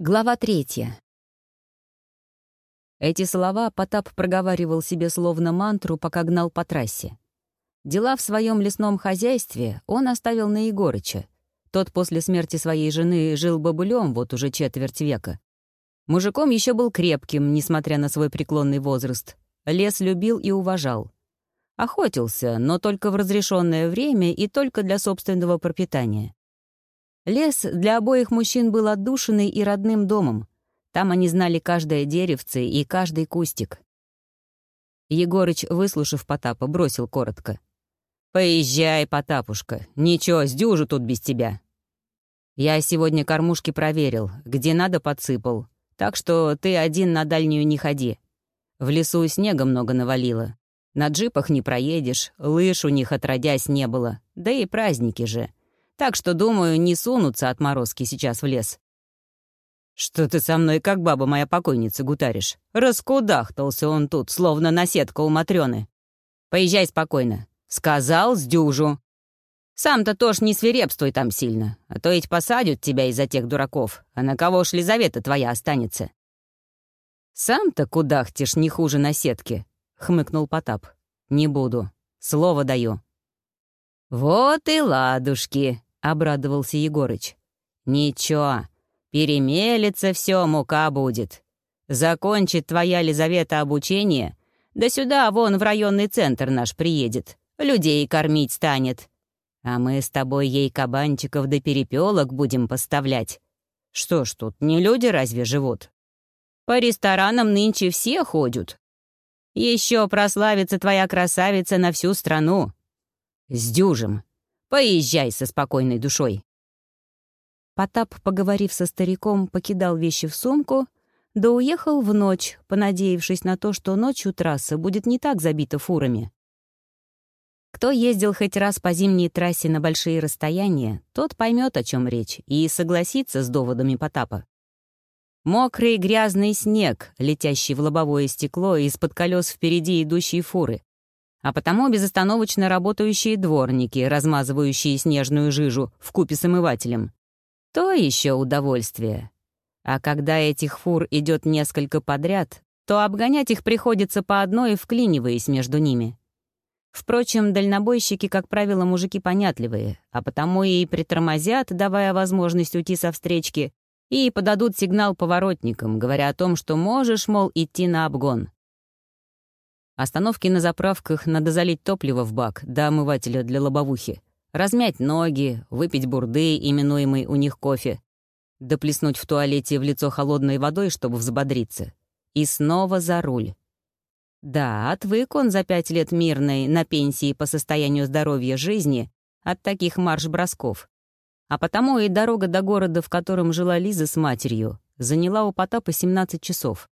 Глава третья. Эти слова Потап проговаривал себе словно мантру, пока гнал по трассе. Дела в своем лесном хозяйстве он оставил на Егорыча. Тот после смерти своей жены жил бабулем вот уже четверть века. Мужиком еще был крепким, несмотря на свой преклонный возраст. Лес любил и уважал. Охотился, но только в разрешенное время и только для собственного пропитания. Лес для обоих мужчин был отдушиной и родным домом. Там они знали каждое деревце и каждый кустик. Егорыч, выслушав Потапа, бросил коротко. «Поезжай, Потапушка. Ничего, сдюжу тут без тебя. Я сегодня кормушки проверил, где надо подсыпал. Так что ты один на дальнюю не ходи. В лесу снега много навалило. На джипах не проедешь, лыж у них отродясь не было. Да и праздники же. Так что, думаю, не сунутся отморозки сейчас в лес. «Что ты со мной, как баба моя покойница, гутаришь? Раскудахтался он тут, словно наседка у Матрёны. Поезжай спокойно. Сказал с дюжу. Сам-то тоже не свирепствуй там сильно, а то ведь посадят тебя из-за тех дураков, а на кого ж Лизавета твоя останется?» «Сам-то кудахтишь не хуже наседки», — хмыкнул Потап. «Не буду. Слово даю». «Вот и ладушки», — обрадовался Егорыч. «Ничего, перемелется все, мука будет. Закончит твоя Лизавета обучение, да сюда вон в районный центр наш приедет, людей кормить станет. А мы с тобой ей кабанчиков да перепелок будем поставлять. Что ж тут, не люди разве живут? По ресторанам нынче все ходят. Еще прославится твоя красавица на всю страну. С дюжем. Поезжай со спокойной душой». Потап, поговорив со стариком, покидал вещи в сумку, да уехал в ночь, понадеявшись на то, что ночью трасса будет не так забита фурами. Кто ездил хоть раз по зимней трассе на большие расстояния, тот поймет, о чем речь, и согласится с доводами Потапа. Мокрый грязный снег, летящий в лобовое стекло из-под колес впереди идущей фуры, а потому безостановочно работающие дворники, размазывающие снежную жижу в купе с омывателем. То еще удовольствие. А когда этих фур идет несколько подряд, то обгонять их приходится по одной, вклиниваясь между ними. Впрочем, дальнобойщики, как правило, мужики понятливые, а потому и притормозят, давая возможность уйти со встречки, и подадут сигнал поворотникам, говоря о том, что можешь, мол, идти на обгон. Остановки на заправках надо залить топливо в бак до омывателя для лобовухи, размять ноги, выпить бурды, именуемый у них кофе, доплеснуть в туалете в лицо холодной водой, чтобы взбодриться, и снова за руль. Да, отвык он за пять лет мирной на пенсии по состоянию здоровья жизни от таких марш-бросков. А потому и дорога до города, в котором жила Лиза с матерью, заняла у Потапа 17 часов.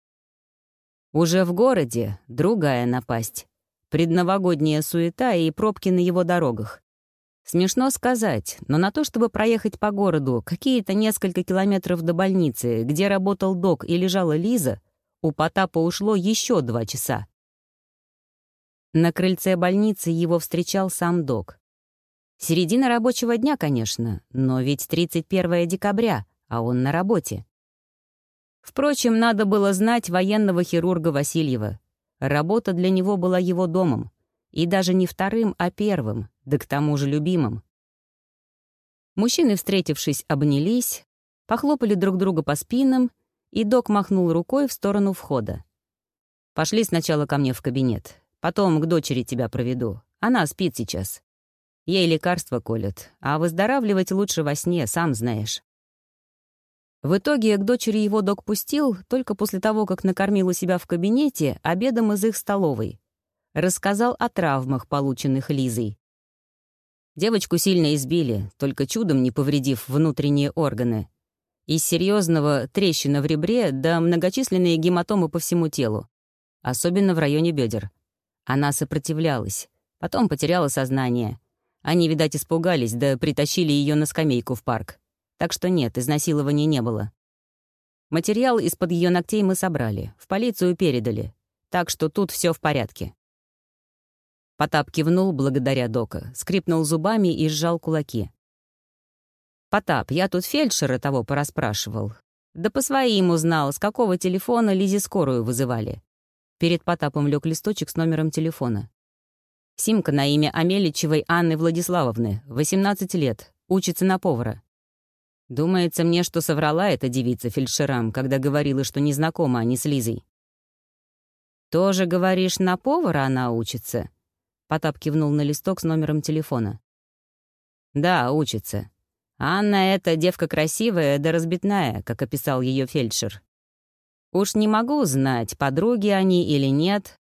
Уже в городе другая напасть. Предновогодняя суета и пробки на его дорогах. Смешно сказать, но на то, чтобы проехать по городу какие-то несколько километров до больницы, где работал док и лежала Лиза, у Потапа ушло еще два часа. На крыльце больницы его встречал сам док. Середина рабочего дня, конечно, но ведь 31 декабря, а он на работе. Впрочем, надо было знать военного хирурга Васильева. Работа для него была его домом. И даже не вторым, а первым, да к тому же любимым. Мужчины, встретившись, обнялись, похлопали друг друга по спинам, и док махнул рукой в сторону входа. «Пошли сначала ко мне в кабинет. Потом к дочери тебя проведу. Она спит сейчас. Ей лекарства колят, а выздоравливать лучше во сне, сам знаешь». В итоге к дочери его док пустил только после того, как накормил у себя в кабинете обедом из их столовой. Рассказал о травмах, полученных Лизой. Девочку сильно избили, только чудом не повредив внутренние органы. Из серьезного трещина в ребре до многочисленные гематомы по всему телу, особенно в районе бедер. Она сопротивлялась, потом потеряла сознание. Они, видать, испугались, да притащили ее на скамейку в парк. Так что нет, изнасилования не было. Материал из-под ее ногтей мы собрали, в полицию передали. Так что тут все в порядке. Потап кивнул благодаря Дока, скрипнул зубами и сжал кулаки. «Потап, я тут фельдшера того порасспрашивал. Да по своим узнал, с какого телефона Лизе скорую вызывали. Перед Потапом лег листочек с номером телефона. Симка на имя Амеличевой Анны Владиславовны, 18 лет, учится на повара. Думается мне, что соврала эта девица фельдшерам, когда говорила, что не знакома они с Лизой. «Тоже, говоришь, на повара она учится?» Потап кивнул на листок с номером телефона. «Да, учится. Анна — это девка красивая да разбитная, как описал ее фельдшер. Уж не могу знать, подруги они или нет,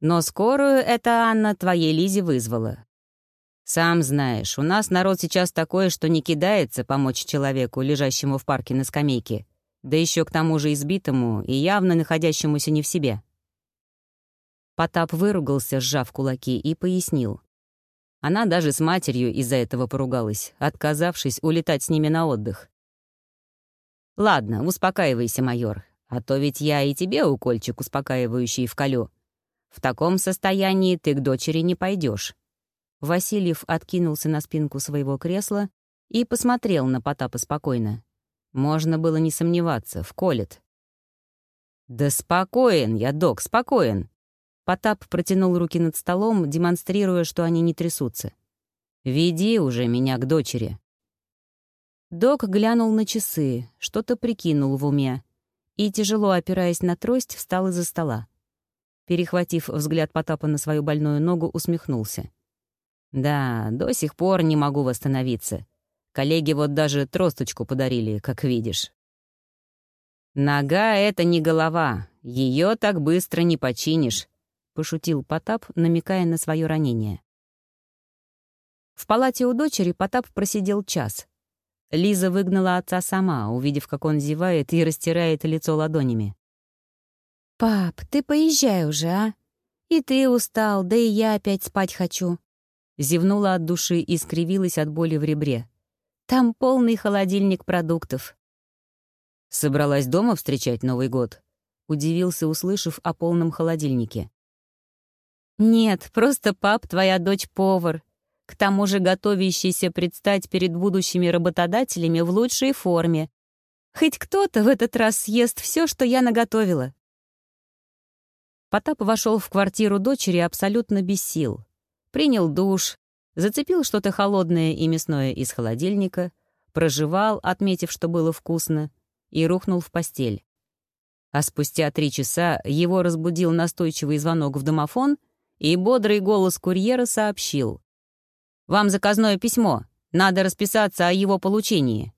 но скорую эта Анна твоей Лизе вызвала. Сам знаешь, у нас народ сейчас такой, что не кидается помочь человеку, лежащему в парке на скамейке, да еще к тому же избитому и явно находящемуся не в себе. Потап выругался, сжав кулаки, и пояснил. Она даже с матерью из-за этого поругалась, отказавшись улетать с ними на отдых. «Ладно, успокаивайся, майор, а то ведь я и тебе укольчик успокаивающий вколю. В таком состоянии ты к дочери не пойдешь. Васильев откинулся на спинку своего кресла и посмотрел на Потапа спокойно. Можно было не сомневаться, вколет. «Да спокоен я, док, спокоен. Потап протянул руки над столом, демонстрируя, что они не трясутся. «Веди уже меня к дочери». Док глянул на часы, что-то прикинул в уме и, тяжело опираясь на трость, встал из-за стола. Перехватив взгляд Потапа на свою больную ногу, усмехнулся. «Да, до сих пор не могу восстановиться. Коллеги вот даже тросточку подарили, как видишь». «Нога — это не голова, ее так быстро не починишь», — пошутил Потап, намекая на свое ранение. В палате у дочери Потап просидел час. Лиза выгнала отца сама, увидев, как он зевает и растирает лицо ладонями. «Пап, ты поезжай уже, а? И ты устал, да и я опять спать хочу». Зевнула от души и скривилась от боли в ребре. «Там полный холодильник продуктов». «Собралась дома встречать Новый год?» Удивился, услышав о полном холодильнике. «Нет, просто пап, твоя дочь повар. К тому же готовящийся предстать перед будущими работодателями в лучшей форме. Хоть кто-то в этот раз съест все, что я наготовила». Потап вошел в квартиру дочери абсолютно без сил. Принял душ, зацепил что-то холодное и мясное из холодильника, проживал, отметив, что было вкусно, и рухнул в постель. А спустя три часа его разбудил настойчивый звонок в домофон — и бодрый голос курьера сообщил. «Вам заказное письмо. Надо расписаться о его получении».